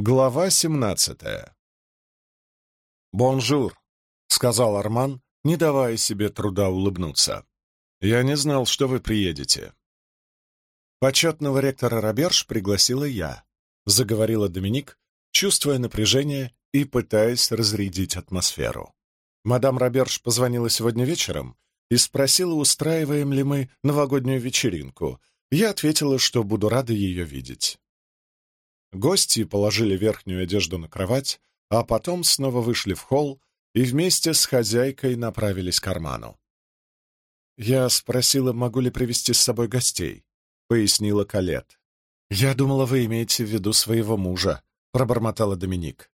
Глава семнадцатая. «Бонжур», — сказал Арман, не давая себе труда улыбнуться. «Я не знал, что вы приедете». Почетного ректора Роберж пригласила я, — заговорила Доминик, чувствуя напряжение и пытаясь разрядить атмосферу. Мадам Роберж позвонила сегодня вечером и спросила, устраиваем ли мы новогоднюю вечеринку. Я ответила, что буду рада ее видеть. Гости положили верхнюю одежду на кровать, а потом снова вышли в холл и вместе с хозяйкой направились к карману. «Я спросила, могу ли привести с собой гостей», — пояснила Калет. «Я думала, вы имеете в виду своего мужа», — пробормотала Доминик.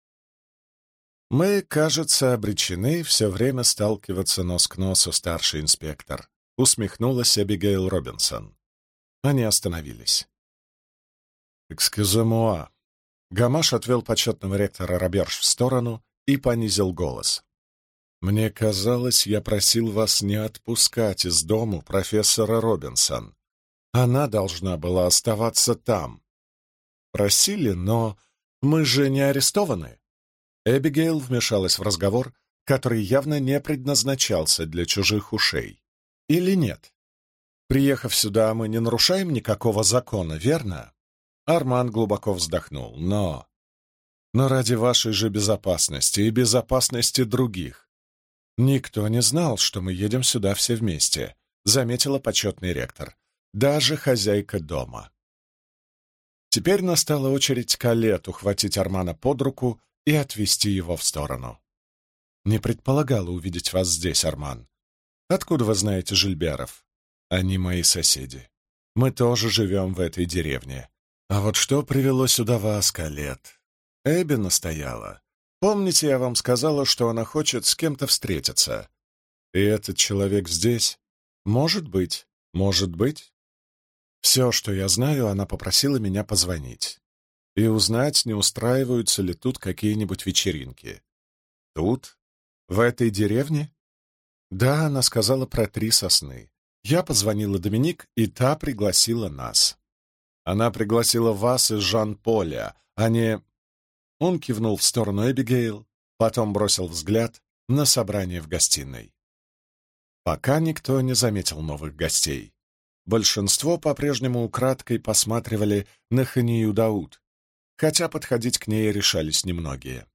«Мы, кажется, обречены все время сталкиваться нос к носу, старший инспектор», — усмехнулась Эбигейл Робинсон. Они остановились. «Экскюземуа». Гамаш отвел почетного ректора Роберж в сторону и понизил голос. «Мне казалось, я просил вас не отпускать из дому профессора Робинсон. Она должна была оставаться там. Просили, но мы же не арестованы». Эбигейл вмешалась в разговор, который явно не предназначался для чужих ушей. Или нет? Приехав сюда, мы не нарушаем никакого закона, верно? Арман глубоко вздохнул. «Но... Но ради вашей же безопасности и безопасности других. Никто не знал, что мы едем сюда все вместе», — заметила почетный ректор. «Даже хозяйка дома». Теперь настала очередь Калет ухватить Армана под руку и отвести его в сторону. «Не предполагала увидеть вас здесь, Арман. Откуда вы знаете Жильберов? Они мои соседи. Мы тоже живем в этой деревне. А вот что привело сюда вас, Калет? Эбби настояла. Помните, я вам сказала, что она хочет с кем-то встретиться? И этот человек здесь? Может быть, может быть. Все, что я знаю, она попросила меня позвонить и узнать, не устраиваются ли тут какие-нибудь вечеринки. Тут? В этой деревне? Да, она сказала про три сосны. Я позвонила Доминик, и та пригласила нас. Она пригласила вас из Жан-Поля, а не...» Он кивнул в сторону Эбигейл, потом бросил взгляд на собрание в гостиной. Пока никто не заметил новых гостей. Большинство по-прежнему украдкой посматривали на Ханию Дауд, хотя подходить к ней решались немногие.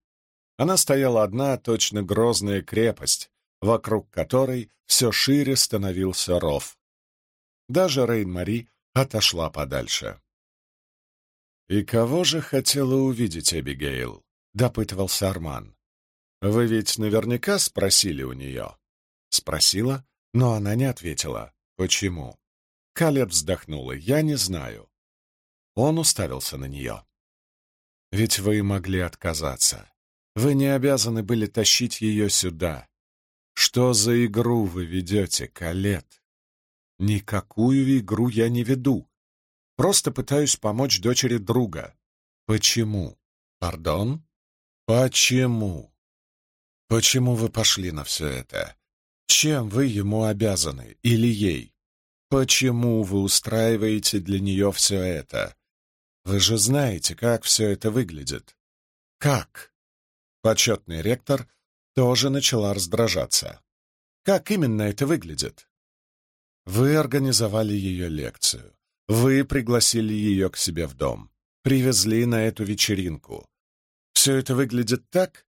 Она стояла одна, точно грозная крепость, вокруг которой все шире становился ров. Даже Рейн-Мари отошла подальше. «И кого же хотела увидеть Эбигейл?» — допытывался Арман. «Вы ведь наверняка спросили у нее?» Спросила, но она не ответила. «Почему?» Калеб вздохнула. «Я не знаю». Он уставился на нее. «Ведь вы могли отказаться. Вы не обязаны были тащить ее сюда. Что за игру вы ведете, Калет?» Никакую игру я не веду. Просто пытаюсь помочь дочери друга. Почему? Пардон? Почему? Почему вы пошли на все это? Чем вы ему обязаны? Или ей? Почему вы устраиваете для нее все это? Вы же знаете, как все это выглядит. Как? Почетный ректор тоже начала раздражаться. Как именно это выглядит? Вы организовали ее лекцию. Вы пригласили ее к себе в дом. Привезли на эту вечеринку. Все это выглядит так,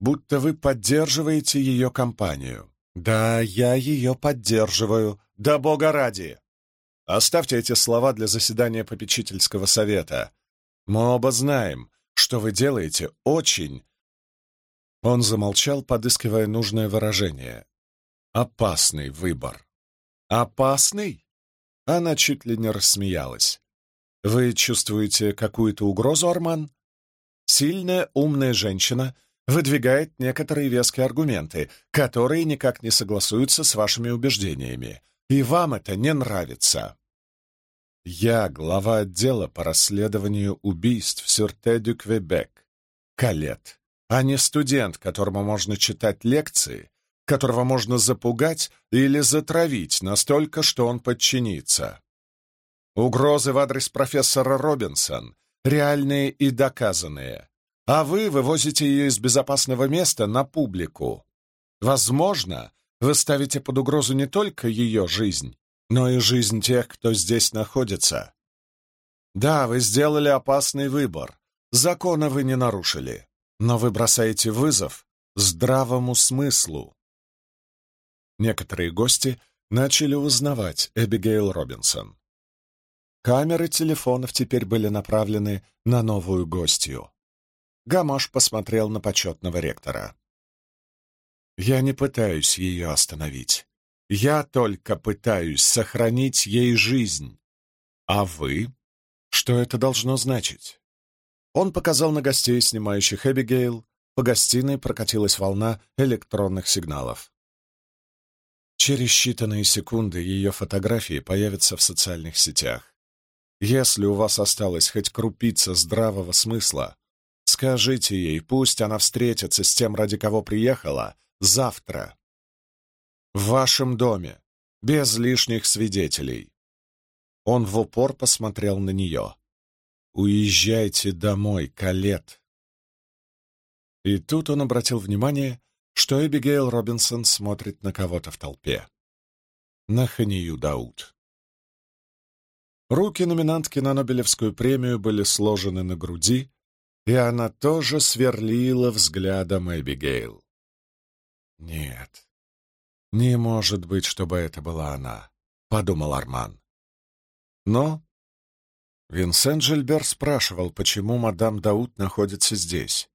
будто вы поддерживаете ее компанию. Да, я ее поддерживаю. Да бога ради! Оставьте эти слова для заседания попечительского совета. Мы оба знаем, что вы делаете очень... Он замолчал, подыскивая нужное выражение. Опасный выбор. «Опасный?» Она чуть ли не рассмеялась. «Вы чувствуете какую-то угрозу, Арман?» «Сильная, умная женщина выдвигает некоторые веские аргументы, которые никак не согласуются с вашими убеждениями, и вам это не нравится». «Я глава отдела по расследованию убийств в Сюрте-дю-Квебек, Калет, а не студент, которому можно читать лекции которого можно запугать или затравить настолько, что он подчинится. Угрозы в адрес профессора Робинсон реальные и доказанные. а вы вывозите ее из безопасного места на публику. Возможно, вы ставите под угрозу не только ее жизнь, но и жизнь тех, кто здесь находится. Да, вы сделали опасный выбор, закона вы не нарушили, но вы бросаете вызов здравому смыслу. Некоторые гости начали узнавать Эбигейл Робинсон. Камеры телефонов теперь были направлены на новую гостью. Гамаш посмотрел на почетного ректора. «Я не пытаюсь ее остановить. Я только пытаюсь сохранить ей жизнь. А вы? Что это должно значить?» Он показал на гостей, снимающих Эбигейл. По гостиной прокатилась волна электронных сигналов. Через считанные секунды ее фотографии появятся в социальных сетях. Если у вас осталась хоть крупица здравого смысла, скажите ей, пусть она встретится с тем, ради кого приехала, завтра. В вашем доме, без лишних свидетелей. Он в упор посмотрел на нее. «Уезжайте домой, Калет!» И тут он обратил внимание, что Эбигейл Робинсон смотрит на кого-то в толпе. На Ханию Дауд. Руки номинантки на Нобелевскую премию были сложены на груди, и она тоже сверлила взглядом Эбигейл. «Нет, не может быть, чтобы это была она», — подумал Арман. Но Винсент Жильбер спрашивал, почему мадам Дауд находится здесь.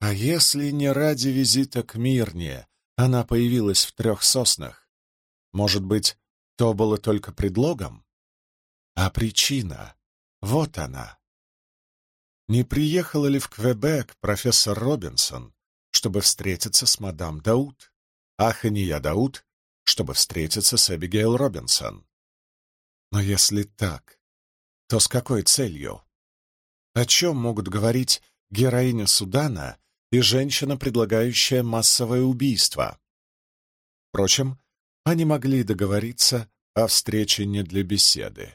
А если не ради визита к Мирне она появилась в трех соснах? Может быть, то было только предлогом? А причина — вот она. Не приехала ли в Квебек профессор Робинсон, чтобы встретиться с мадам Дауд, а Хания Дауд, чтобы встретиться с Эбигейл Робинсон? Но если так, то с какой целью? О чем могут говорить героиня Судана и женщина, предлагающая массовое убийство? Впрочем, они могли договориться о встрече не для беседы.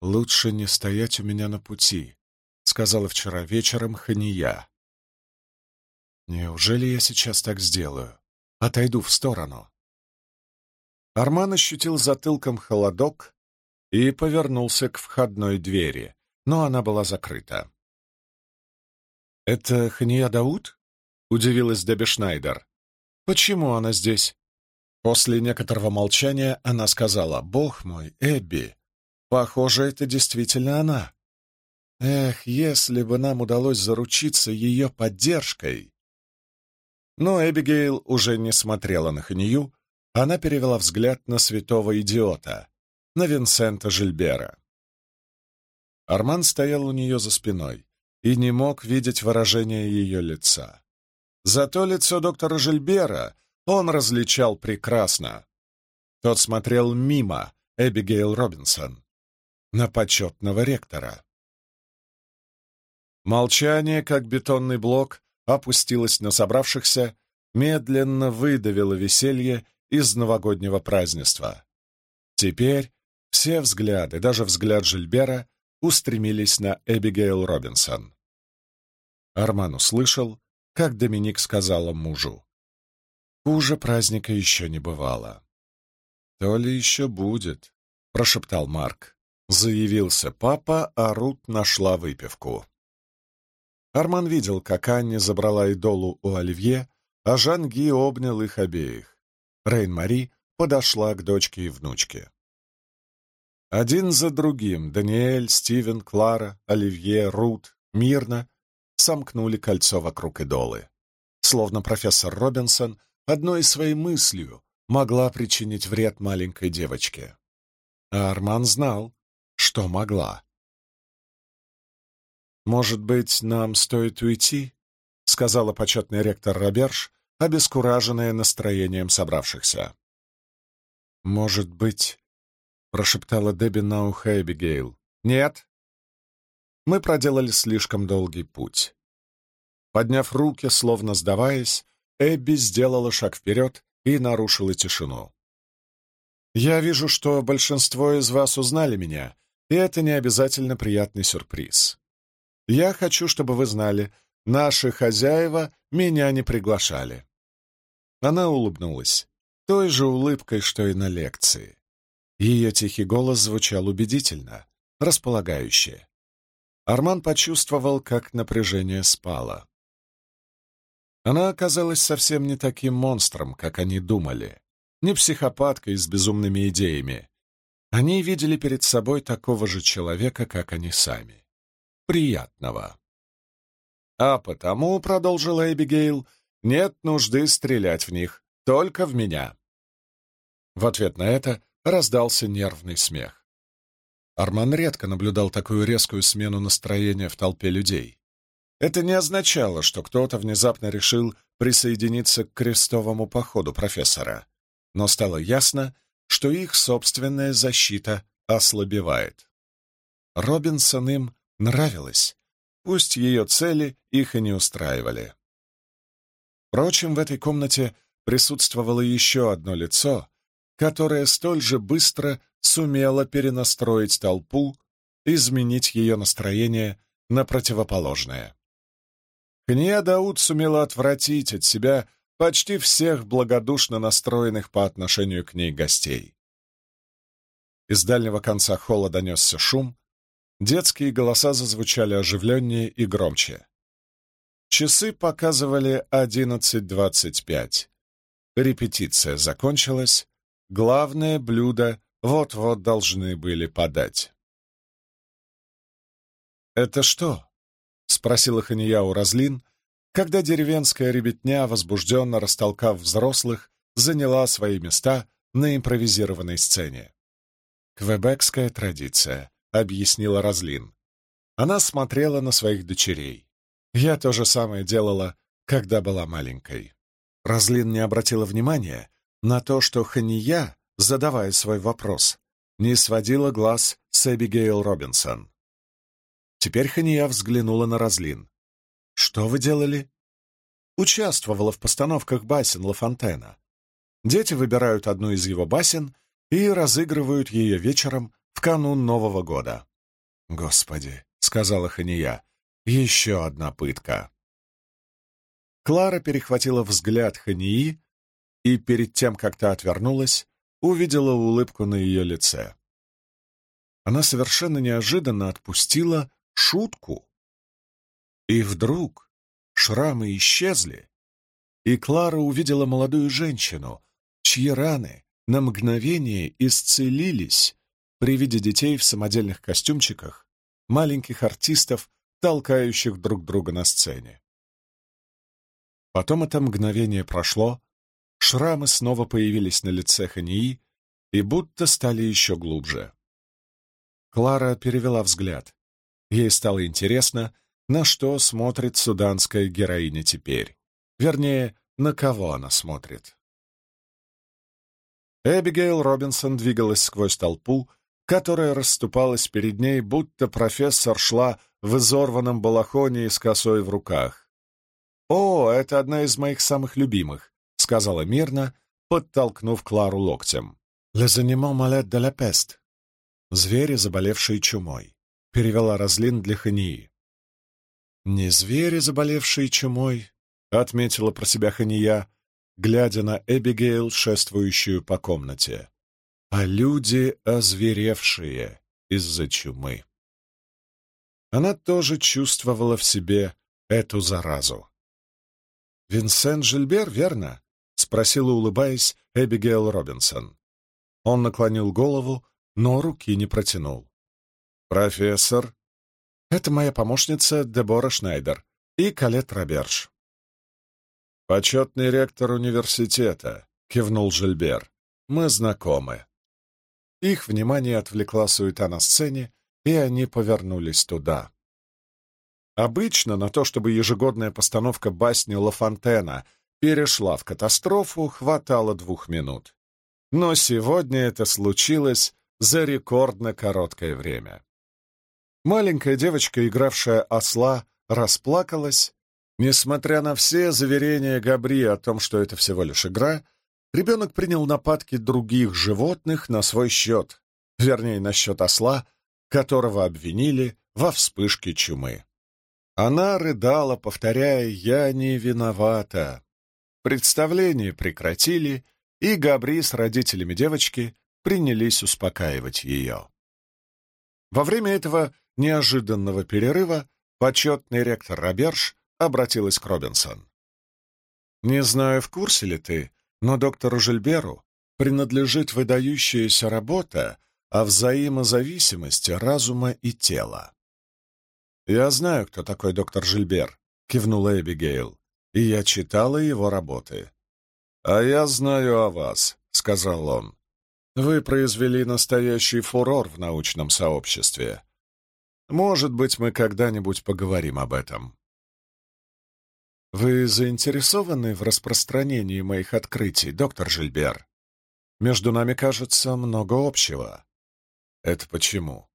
«Лучше не стоять у меня на пути», — сказала вчера вечером Хания. «Неужели я сейчас так сделаю? Отойду в сторону». Арман ощутил затылком холодок, и повернулся к входной двери, но она была закрыта. «Это Хания Дауд?» — удивилась Дебби Шнайдер. «Почему она здесь?» После некоторого молчания она сказала, «Бог мой, Эбби, похоже, это действительно она. Эх, если бы нам удалось заручиться ее поддержкой!» Но Эбигейл уже не смотрела на Ханию, она перевела взгляд на святого идиота, на Винсента Жильбера. Арман стоял у нее за спиной и не мог видеть выражение ее лица. Зато лицо доктора Жильбера он различал прекрасно. Тот смотрел мимо Эбигейл Робинсон, на почетного ректора. Молчание, как бетонный блок, опустилось на собравшихся, медленно выдавило веселье из новогоднего празднества. Теперь все взгляды, даже взгляд Жильбера, устремились на Эбигейл Робинсон. Арман услышал, как Доминик сказала мужу. «Хуже праздника еще не бывало». «То ли еще будет», — прошептал Марк. Заявился папа, а Рут нашла выпивку. Арман видел, как Анни забрала идолу у Оливье, а Жан-Ги обнял их обеих. Рейн-Мари подошла к дочке и внучке. Один за другим Даниэль, Стивен, Клара, Оливье, Рут, мирно сомкнули кольцо вокруг идолы. Словно профессор Робинсон одной своей мыслью могла причинить вред маленькой девочке. А Арман знал, что могла. «Может быть, нам стоит уйти?» — сказала почетный ректор Роберж, обескураженная настроением собравшихся. «Может быть, — прошептала Дебби на ухо Эбигейл. «Нет». Мы проделали слишком долгий путь. Подняв руки, словно сдаваясь, Эбби сделала шаг вперед и нарушила тишину. «Я вижу, что большинство из вас узнали меня, и это не обязательно приятный сюрприз. Я хочу, чтобы вы знали, наши хозяева меня не приглашали». Она улыбнулась, той же улыбкой, что и на лекции. Ее тихий голос звучал убедительно, располагающе. Арман почувствовал, как напряжение спало. Она оказалась совсем не таким монстром, как они думали, не психопаткой с безумными идеями. Они видели перед собой такого же человека, как они сами. Приятного. А потому, — продолжила Эбигейл, — нет нужды стрелять в них, только в меня. В ответ на это раздался нервный смех. Арман редко наблюдал такую резкую смену настроения в толпе людей. Это не означало, что кто-то внезапно решил присоединиться к крестовому походу профессора, но стало ясно, что их собственная защита ослабевает. Робинсон им нравилась, пусть ее цели их и не устраивали. Впрочем, в этой комнате присутствовало еще одно лицо, которое столь же быстро сумела перенастроить толпу, изменить ее настроение на противоположное. Кния Дауд сумела отвратить от себя почти всех благодушно настроенных по отношению к ней гостей. Из дальнего конца холла донесся шум, детские голоса зазвучали оживленнее и громче. Часы показывали одиннадцать двадцать пять. Репетиция закончилась, главное блюдо вот-вот должны были подать. «Это что?» — спросила Ханияу Разлин, когда деревенская ребятня, возбужденно растолкав взрослых, заняла свои места на импровизированной сцене. «Квебекская традиция», — объяснила Разлин. Она смотрела на своих дочерей. Я то же самое делала, когда была маленькой. Разлин не обратила внимания на то, что Хания задавая свой вопрос, не сводила глаз с Эбигейл Робинсон. Теперь Хания взглянула на Разлин. «Что вы делали?» Участвовала в постановках басен Ла Фонтена. Дети выбирают одну из его басен и разыгрывают ее вечером в канун Нового года. «Господи», — сказала Хания, — «еще одна пытка». Клара перехватила взгляд Хании и перед тем, как та отвернулась, увидела улыбку на ее лице. Она совершенно неожиданно отпустила шутку. И вдруг шрамы исчезли, и Клара увидела молодую женщину, чьи раны на мгновение исцелились при виде детей в самодельных костюмчиках, маленьких артистов, толкающих друг друга на сцене. Потом это мгновение прошло, Шрамы снова появились на лице Хании и будто стали еще глубже. Клара перевела взгляд. Ей стало интересно, на что смотрит суданская героиня теперь. Вернее, на кого она смотрит. Эбигейл Робинсон двигалась сквозь толпу, которая расступалась перед ней, будто профессор шла в изорванном балахоне и с косой в руках. «О, это одна из моих самых любимых сказала мирно, подтолкнув Клару локтем. «Les animaux malades de la peste» — «Звери, заболевшие чумой», — перевела Разлин для Хании. «Не звери, заболевшие чумой», — отметила про себя Хания, глядя на Эбигейл, шествующую по комнате, «а люди, озверевшие из-за чумы». Она тоже чувствовала в себе эту заразу. «Винсент Жильбер, верно?» — спросила, улыбаясь, Эбигейл Робинсон. Он наклонил голову, но руки не протянул. «Профессор?» «Это моя помощница Дебора Шнайдер и Калет Роберж». «Почетный ректор университета», — кивнул Жильбер. «Мы знакомы». Их внимание отвлекла суета на сцене, и они повернулись туда. Обычно на то, чтобы ежегодная постановка басни Ла Фонтена перешла в катастрофу, хватало двух минут. Но сегодня это случилось за рекордно короткое время. Маленькая девочка, игравшая осла, расплакалась. Несмотря на все заверения Габри о том, что это всего лишь игра, ребенок принял нападки других животных на свой счет, вернее, на счет осла, которого обвинили во вспышке чумы. Она рыдала, повторяя «Я не виновата». Представление прекратили, и Габри с родителями девочки принялись успокаивать ее. Во время этого неожиданного перерыва почетный ректор Роберж обратилась к Робинсон. «Не знаю, в курсе ли ты, но доктору Жильберу принадлежит выдающаяся работа о взаимозависимости разума и тела. «Я знаю, кто такой доктор Жильбер», — кивнула Эбигейл, — «и я читала его работы». «А я знаю о вас», — сказал он. «Вы произвели настоящий фурор в научном сообществе. Может быть, мы когда-нибудь поговорим об этом». «Вы заинтересованы в распространении моих открытий, доктор Жильбер? Между нами, кажется, много общего». «Это почему?»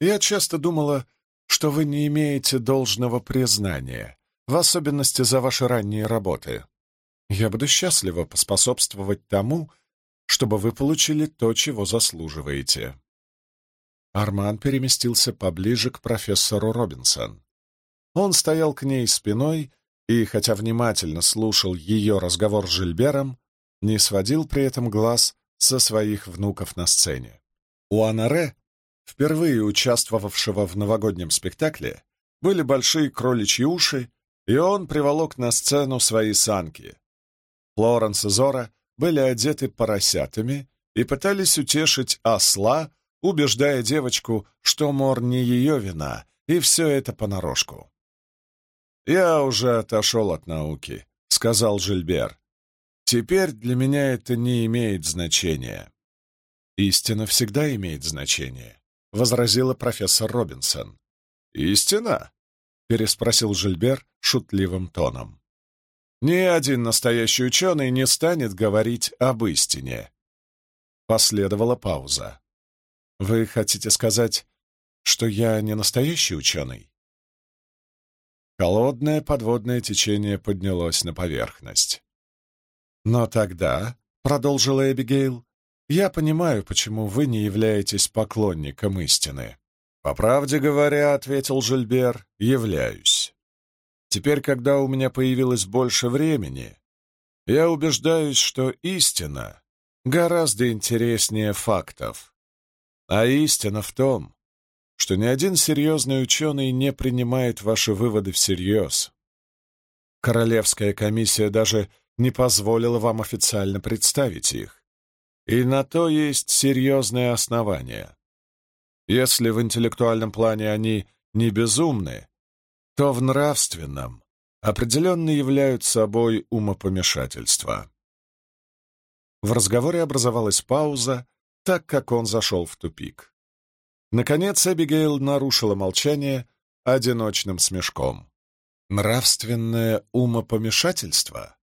«Я часто думала, что вы не имеете должного признания, в особенности за ваши ранние работы. Я буду счастлива поспособствовать тому, чтобы вы получили то, чего заслуживаете». Арман переместился поближе к профессору Робинсон. Он стоял к ней спиной и, хотя внимательно слушал ее разговор с Жильбером, не сводил при этом глаз со своих внуков на сцене. У Анаре впервые участвовавшего в новогоднем спектакле, были большие кроличьи уши, и он приволок на сцену свои санки. Флоренс и Зора были одеты поросятами и пытались утешить осла, убеждая девочку, что мор не ее вина, и все это понарошку. «Я уже отошел от науки», — сказал Жильбер. «Теперь для меня это не имеет значения». «Истина всегда имеет значение», — возразила профессор Робинсон. «Истина?» — переспросил Жильбер шутливым тоном. «Ни один настоящий ученый не станет говорить об истине». Последовала пауза. «Вы хотите сказать, что я не настоящий ученый?» Холодное подводное течение поднялось на поверхность. «Но тогда», — продолжила Эбигейл, я понимаю, почему вы не являетесь поклонником истины. По правде говоря, — ответил Жильбер, — являюсь. Теперь, когда у меня появилось больше времени, я убеждаюсь, что истина гораздо интереснее фактов. А истина в том, что ни один серьезный ученый не принимает ваши выводы всерьез. Королевская комиссия даже не позволила вам официально представить их. И на то есть серьезное основание. Если в интеллектуальном плане они не безумны, то в нравственном определенно являются собой умопомешательство. В разговоре образовалась пауза, так как он зашел в тупик. Наконец Эбигейл нарушила молчание одиночным смешком. «Нравственное умопомешательство?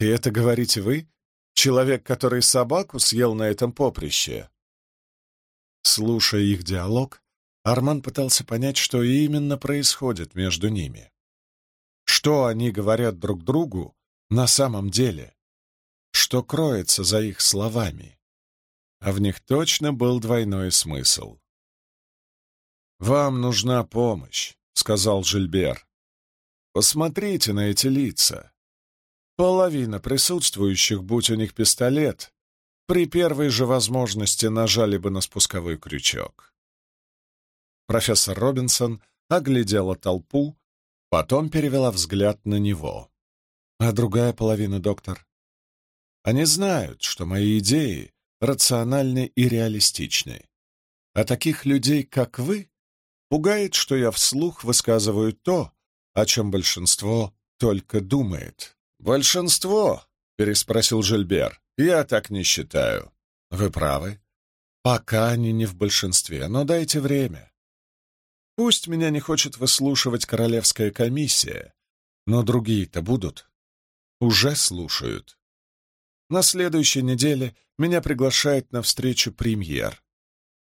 И это говорите вы, Человек, который собаку съел на этом поприще. Слушая их диалог, Арман пытался понять, что именно происходит между ними. Что они говорят друг другу на самом деле? Что кроется за их словами? А в них точно был двойной смысл. «Вам нужна помощь», — сказал Жильбер. «Посмотрите на эти лица. Половина присутствующих, будь у них пистолет, при первой же возможности нажали бы на спусковой крючок. Профессор Робинсон оглядела толпу, потом перевела взгляд на него. А другая половина, доктор? Они знают, что мои идеи рациональны и реалистичны. А таких людей, как вы, пугает, что я вслух высказываю то, о чем большинство только думает. «Большинство?» — переспросил Жильбер. «Я так не считаю». «Вы правы. Пока они не в большинстве, но дайте время. Пусть меня не хочет выслушивать королевская комиссия, но другие-то будут. Уже слушают. На следующей неделе меня приглашает на встречу премьер.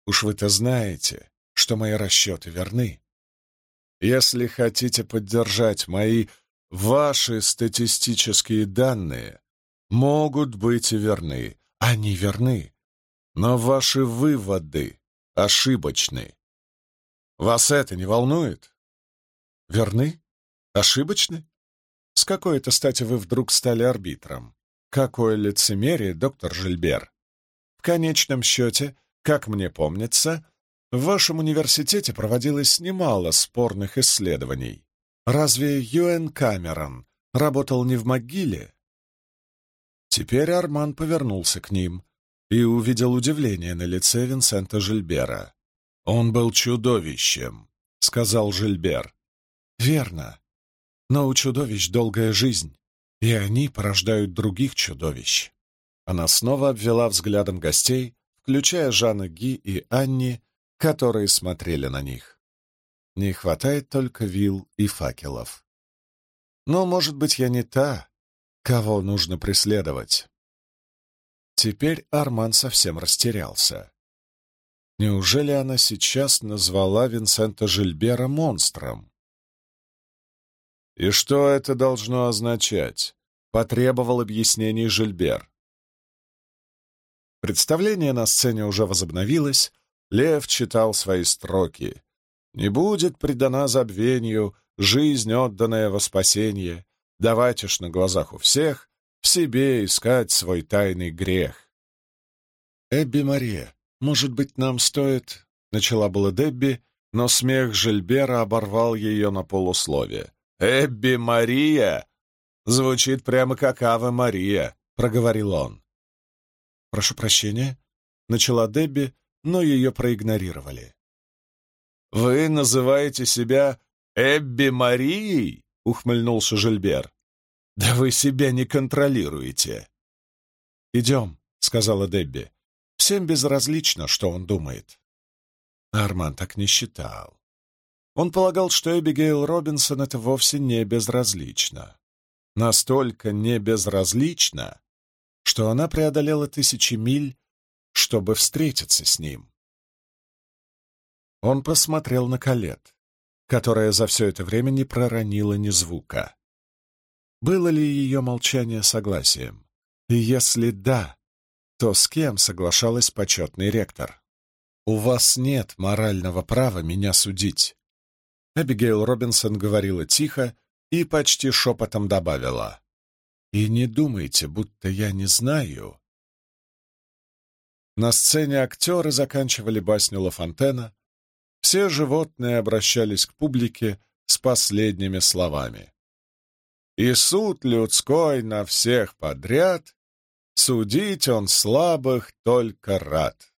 Уж вы-то знаете, что мои расчеты верны. Если хотите поддержать мои Ваши статистические данные могут быть верны, они верны, но ваши выводы ошибочны. Вас это не волнует? верны? Ошибочны? С какой это стати вы вдруг стали арбитром? Какое лицемерие, доктор Жильбер? В конечном счете, как мне помнится, в вашем университете проводилось немало спорных исследований. Разве Юэн Камерон работал не в могиле? Теперь Арман повернулся к ним и увидел удивление на лице Винсента Жильбера. «Он был чудовищем», — сказал Жильбер. «Верно. Но у чудовищ долгая жизнь, и они порождают других чудовищ». Она снова обвела взглядом гостей, включая Жанна Ги и Анни, которые смотрели на них. Не хватает только вил и факелов. Но, может быть, я не та, кого нужно преследовать. Теперь Арман совсем растерялся. Неужели она сейчас назвала Винсента Жильбера монстром? «И что это должно означать?» — потребовал объяснений Жильбер. Представление на сцене уже возобновилось, Лев читал свои строки. «Не будет предана забвению жизнь, отданная во спасение, давайте ж на глазах у всех в себе искать свой тайный грех». «Эбби Мария, может быть, нам стоит...» — начала была Дебби, но смех Жильбера оборвал ее на полусловие. «Эбби Мария!» «Звучит прямо как Ава Мария», — проговорил он. «Прошу прощения», — начала Дебби, но ее проигнорировали. «Вы называете себя Эбби Марией?» — ухмыльнулся Жильбер. «Да вы себя не контролируете». «Идем», — сказала Дебби. «Всем безразлично, что он думает». Арман так не считал. Он полагал, что Эбигейл Робинсон — это вовсе не безразлично. Настолько не безразлично, что она преодолела тысячи миль, чтобы встретиться с ним. Он посмотрел на Калет, которая за все это время не проронила ни звука. Было ли ее молчание согласием? И если да, то с кем соглашалась почетный ректор? «У вас нет морального права меня судить». Эбигейл Робинсон говорила тихо и почти шепотом добавила. И не думайте, будто я не знаю. На сцене актеры заканчивали басню Ла Фонтена. Все животные обращались к публике с последними словами. «И суд людской на всех подряд, судить он слабых только рад».